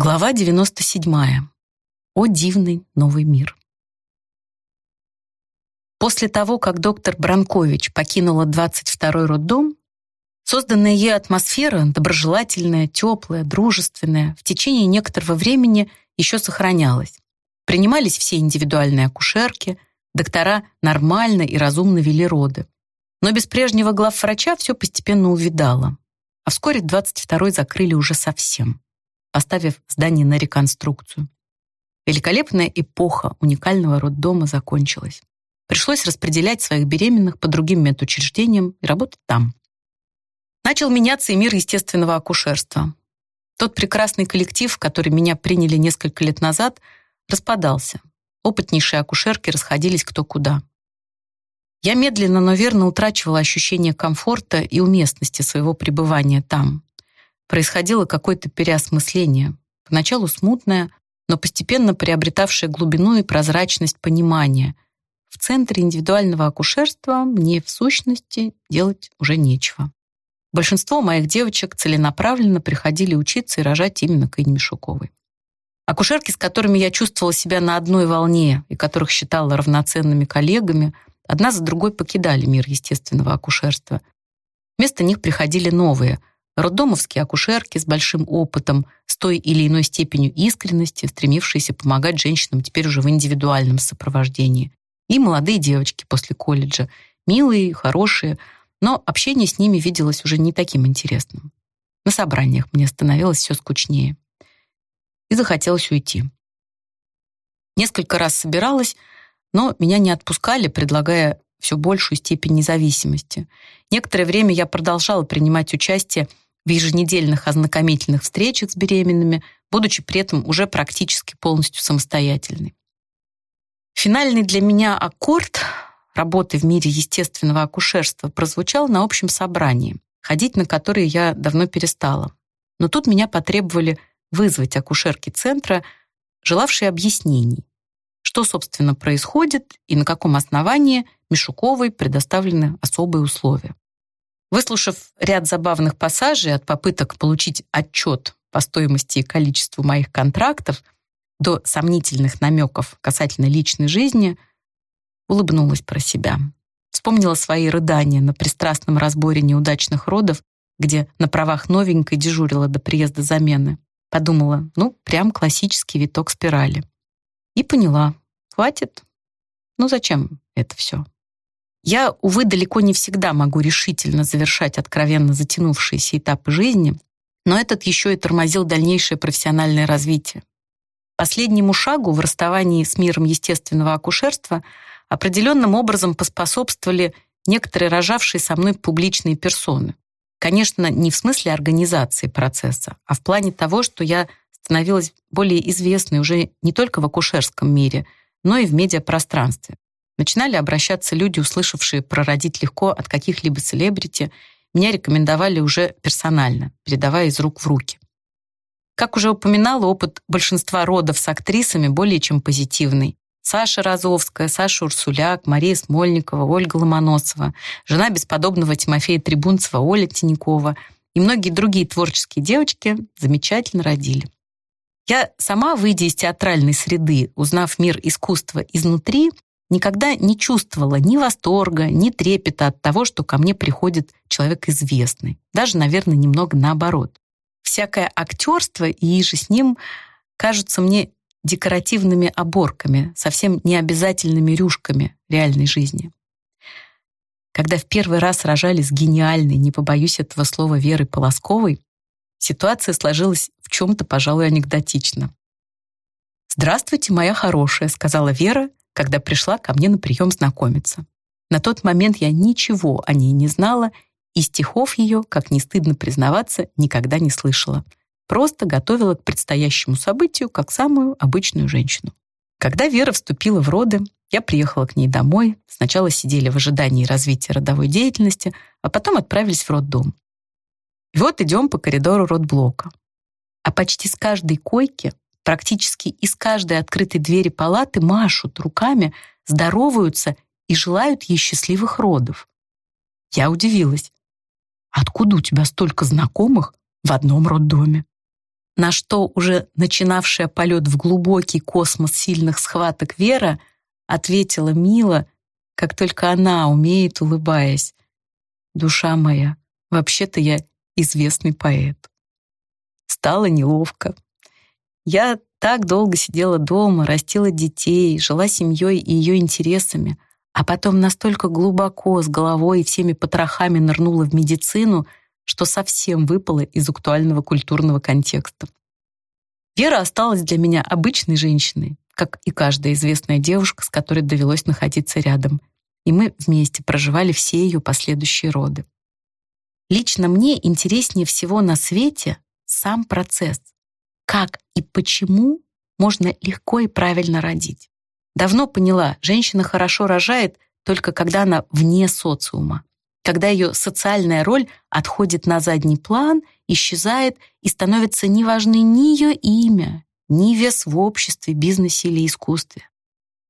Глава 97. О дивный новый мир. После того, как доктор Бранкович покинула 22-й роддом, созданная ей атмосфера, доброжелательная, теплая, дружественная, в течение некоторого времени еще сохранялась. Принимались все индивидуальные акушерки, доктора нормально и разумно вели роды. Но без прежнего главврача все постепенно увидало. А вскоре 22-й закрыли уже совсем оставив здание на реконструкцию. Великолепная эпоха уникального роддома закончилась. Пришлось распределять своих беременных по другим медучреждениям и работать там. Начал меняться и мир естественного акушерства. Тот прекрасный коллектив, в который меня приняли несколько лет назад, распадался. Опытнейшие акушерки расходились кто куда. Я медленно, но верно утрачивала ощущение комфорта и уместности своего пребывания там, происходило какое-то переосмысление, поначалу смутное, но постепенно приобретавшее глубину и прозрачность понимания. В центре индивидуального акушерства мне, в сущности, делать уже нечего. Большинство моих девочек целенаправленно приходили учиться и рожать именно к Ине Мишуковой. Акушерки, с которыми я чувствовала себя на одной волне и которых считала равноценными коллегами, одна за другой покидали мир естественного акушерства. Вместо них приходили новые — роддомовские акушерки с большим опытом, с той или иной степенью искренности, стремившиеся помогать женщинам теперь уже в индивидуальном сопровождении. И молодые девочки после колледжа, милые, хорошие, но общение с ними виделось уже не таким интересным. На собраниях мне становилось все скучнее. И захотелось уйти. Несколько раз собиралась, но меня не отпускали, предлагая все большую степень независимости. Некоторое время я продолжала принимать участие в еженедельных ознакомительных встречах с беременными, будучи при этом уже практически полностью самостоятельной. Финальный для меня аккорд работы в мире естественного акушерства прозвучал на общем собрании, ходить на которые я давно перестала. Но тут меня потребовали вызвать акушерки центра, желавшие объяснений, что, собственно, происходит и на каком основании Мишуковой предоставлены особые условия. Выслушав ряд забавных пассажей от попыток получить отчет по стоимости и количеству моих контрактов до сомнительных намеков касательно личной жизни, улыбнулась про себя. Вспомнила свои рыдания на пристрастном разборе неудачных родов, где на правах новенькой дежурила до приезда замены. Подумала, ну, прям классический виток спирали. И поняла, хватит. Ну зачем это все? Я, увы, далеко не всегда могу решительно завершать откровенно затянувшиеся этапы жизни, но этот еще и тормозил дальнейшее профессиональное развитие. Последнему шагу в расставании с миром естественного акушерства определенным образом поспособствовали некоторые рожавшие со мной публичные персоны. Конечно, не в смысле организации процесса, а в плане того, что я становилась более известной уже не только в акушерском мире, но и в медиапространстве. Начинали обращаться люди, услышавшие про «родить легко» от каких-либо селебрити. Меня рекомендовали уже персонально, передавая из рук в руки. Как уже упоминала, опыт большинства родов с актрисами более чем позитивный. Саша Розовская, Саша Урсуляк, Мария Смольникова, Ольга Ломоносова, жена бесподобного Тимофея Трибунцева, Оля Тинякова и многие другие творческие девочки замечательно родили. Я сама, выйдя из театральной среды, узнав мир искусства изнутри, никогда не чувствовала ни восторга, ни трепета от того, что ко мне приходит человек известный. Даже, наверное, немного наоборот. Всякое актерство и же с ним кажутся мне декоративными оборками, совсем необязательными рюшками реальной жизни. Когда в первый раз рожали с гениальной, не побоюсь этого слова, Верой Полосковой, ситуация сложилась в чем-то, пожалуй, анекдотично. «Здравствуйте, моя хорошая», — сказала Вера, когда пришла ко мне на прием знакомиться. На тот момент я ничего о ней не знала, и стихов ее, как не стыдно признаваться, никогда не слышала. Просто готовила к предстоящему событию как самую обычную женщину. Когда Вера вступила в роды, я приехала к ней домой. Сначала сидели в ожидании развития родовой деятельности, а потом отправились в роддом. И вот идем по коридору родблока. А почти с каждой койки практически из каждой открытой двери палаты машут руками, здороваются и желают ей счастливых родов. Я удивилась. Откуда у тебя столько знакомых в одном роддоме? На что уже начинавшая полет в глубокий космос сильных схваток Вера ответила мило, как только она умеет, улыбаясь. «Душа моя, вообще-то я известный поэт». Стало неловко. Я так долго сидела дома, растила детей, жила семьей и ее интересами, а потом настолько глубоко, с головой и всеми потрохами нырнула в медицину, что совсем выпала из актуального культурного контекста. Вера осталась для меня обычной женщиной, как и каждая известная девушка, с которой довелось находиться рядом. И мы вместе проживали все ее последующие роды. Лично мне интереснее всего на свете сам процесс. Как и почему можно легко и правильно родить. Давно поняла, женщина хорошо рожает только когда она вне социума, когда ее социальная роль отходит на задний план, исчезает и становится неважной ни ее имя, ни вес в обществе, бизнесе или искусстве.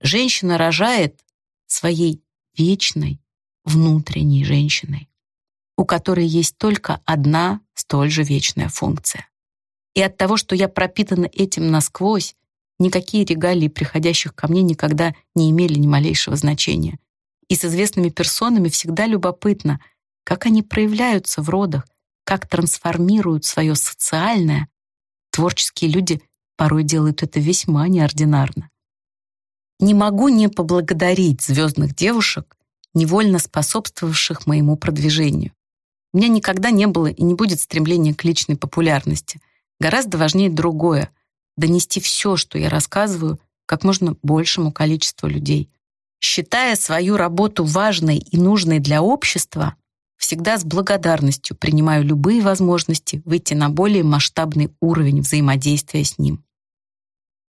Женщина рожает своей вечной внутренней женщиной, у которой есть только одна столь же вечная функция. И от того, что я пропитана этим насквозь, никакие регалии приходящих ко мне никогда не имели ни малейшего значения. И с известными персонами всегда любопытно, как они проявляются в родах, как трансформируют свое социальное. Творческие люди порой делают это весьма неординарно. Не могу не поблагодарить звездных девушек, невольно способствовавших моему продвижению. У меня никогда не было и не будет стремления к личной популярности — Гораздо важнее другое — донести все, что я рассказываю, как можно большему количеству людей. Считая свою работу важной и нужной для общества, всегда с благодарностью принимаю любые возможности выйти на более масштабный уровень взаимодействия с ним.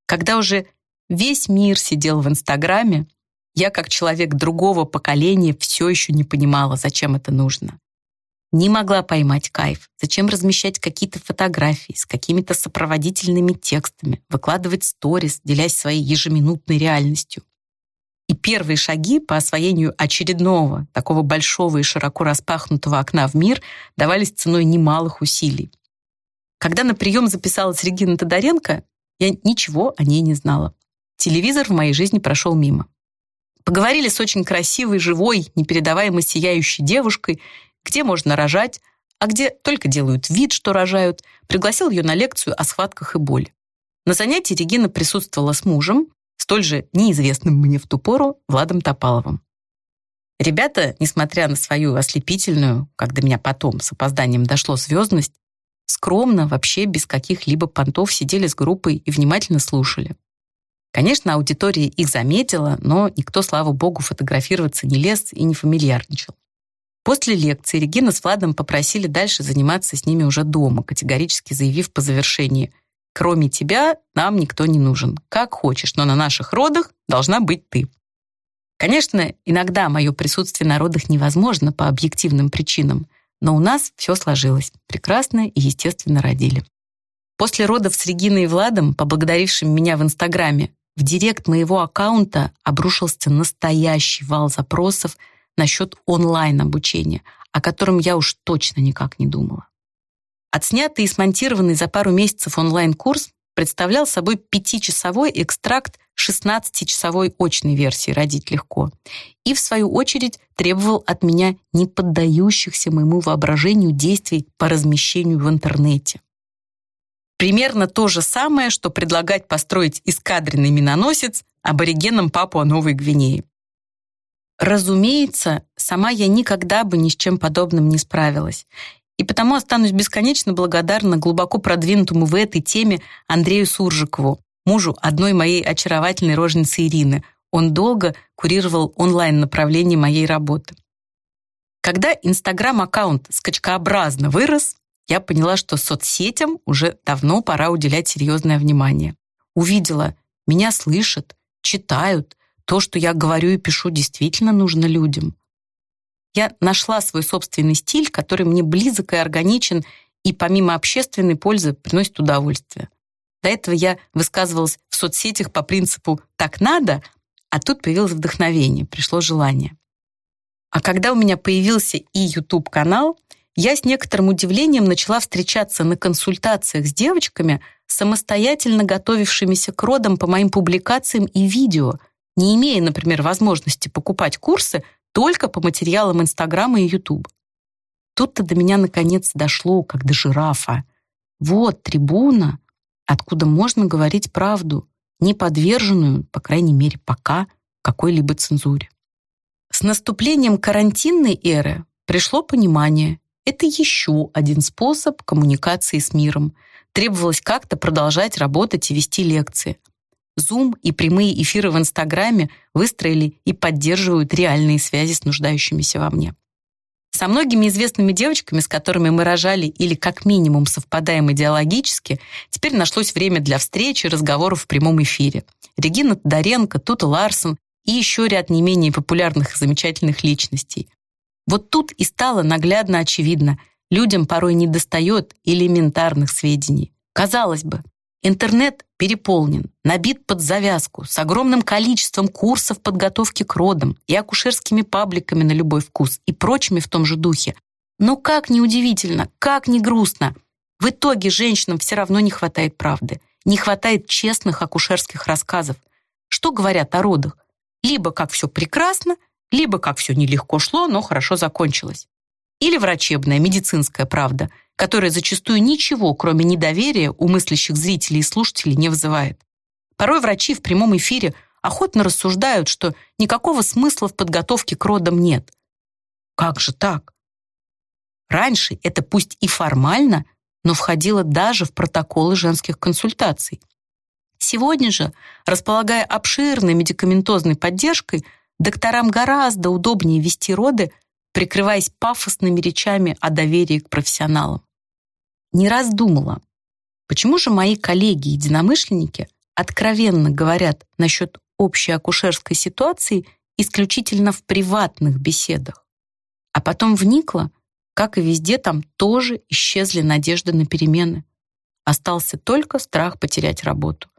Когда уже весь мир сидел в Инстаграме, я, как человек другого поколения, все еще не понимала, зачем это нужно. Не могла поймать кайф. Зачем размещать какие-то фотографии с какими-то сопроводительными текстами, выкладывать сторис, делясь своей ежеминутной реальностью. И первые шаги по освоению очередного, такого большого и широко распахнутого окна в мир давались ценой немалых усилий. Когда на прием записалась Регина Тодоренко, я ничего о ней не знала. Телевизор в моей жизни прошел мимо. Поговорили с очень красивой, живой, непередаваемо сияющей девушкой, где можно рожать, а где только делают вид, что рожают, пригласил ее на лекцию о схватках и боли. На занятии Регина присутствовала с мужем, столь же неизвестным мне в ту пору, Владом Топаловым. Ребята, несмотря на свою ослепительную, как до меня потом с опозданием дошло звездность, скромно, вообще без каких-либо понтов сидели с группой и внимательно слушали. Конечно, аудитория их заметила, но никто, слава богу, фотографироваться не лез и не фамильярничал. После лекции Регина с Владом попросили дальше заниматься с ними уже дома, категорически заявив по завершении «Кроме тебя нам никто не нужен. Как хочешь, но на наших родах должна быть ты». Конечно, иногда мое присутствие на родах невозможно по объективным причинам, но у нас все сложилось. Прекрасно и естественно родили. После родов с Региной и Владом, поблагодарившим меня в Инстаграме, в директ моего аккаунта обрушился настоящий вал запросов – насчет онлайн-обучения, о котором я уж точно никак не думала. Отснятый и смонтированный за пару месяцев онлайн-курс представлял собой пятичасовой экстракт 16-часовой очной версии «Родить легко» и, в свою очередь, требовал от меня не поддающихся моему воображению действий по размещению в интернете. Примерно то же самое, что предлагать построить эскадренный миноносец аборигенам Папуа-Новой Гвинеи. Разумеется, сама я никогда бы ни с чем подобным не справилась. И потому останусь бесконечно благодарна глубоко продвинутому в этой теме Андрею Суржикову, мужу одной моей очаровательной рожницы Ирины. Он долго курировал онлайн-направление моей работы. Когда Инстаграм-аккаунт скачкообразно вырос, я поняла, что соцсетям уже давно пора уделять серьезное внимание. Увидела, меня слышат, читают, то, что я говорю и пишу, действительно нужно людям. Я нашла свой собственный стиль, который мне близок и органичен, и помимо общественной пользы приносит удовольствие. До этого я высказывалась в соцсетях по принципу «так надо», а тут появилось вдохновение, пришло желание. А когда у меня появился и YouTube-канал, я с некоторым удивлением начала встречаться на консультациях с девочками, самостоятельно готовившимися к родам по моим публикациям и видео, не имея, например, возможности покупать курсы только по материалам Инстаграма и Ютуб. Тут-то до меня наконец дошло, как до жирафа. Вот трибуна, откуда можно говорить правду, не подверженную, по крайней мере, пока, какой-либо цензуре. С наступлением карантинной эры пришло понимание, это еще один способ коммуникации с миром. Требовалось как-то продолжать работать и вести лекции. Zoom и прямые эфиры в Инстаграме выстроили и поддерживают реальные связи с нуждающимися во мне. Со многими известными девочками, с которыми мы рожали или как минимум совпадаем идеологически, теперь нашлось время для встречи и разговоров в прямом эфире. Регина Тодоренко, Тута Ларсон и еще ряд не менее популярных и замечательных личностей. Вот тут и стало наглядно очевидно, людям порой недостает элементарных сведений. Казалось бы, интернет переполнен, набит под завязку, с огромным количеством курсов подготовки к родам и акушерскими пабликами на любой вкус и прочими в том же духе. Но как ни удивительно, как ни грустно, в итоге женщинам все равно не хватает правды, не хватает честных акушерских рассказов. Что говорят о родах? Либо как все прекрасно, либо как все нелегко шло, но хорошо закончилось. Или врачебная, медицинская правда, которая зачастую ничего, кроме недоверия у мыслящих зрителей и слушателей не вызывает. Порой врачи в прямом эфире охотно рассуждают, что никакого смысла в подготовке к родам нет. Как же так? Раньше это пусть и формально, но входило даже в протоколы женских консультаций. Сегодня же, располагая обширной медикаментозной поддержкой, Докторам гораздо удобнее вести роды, прикрываясь пафосными речами о доверии к профессионалам. Не раз думала, почему же мои коллеги-единомышленники откровенно говорят насчет общей акушерской ситуации исключительно в приватных беседах. А потом вникла, как и везде там тоже исчезли надежды на перемены. Остался только страх потерять работу.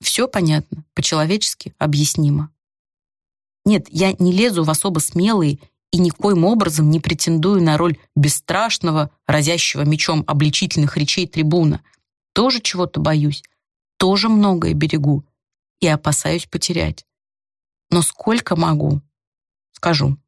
Все понятно, по-человечески объяснимо. Нет, я не лезу в особо смелые и никоим образом не претендую на роль бесстрашного, разящего мечом обличительных речей трибуна. Тоже чего-то боюсь, тоже многое берегу и опасаюсь потерять. Но сколько могу, скажу.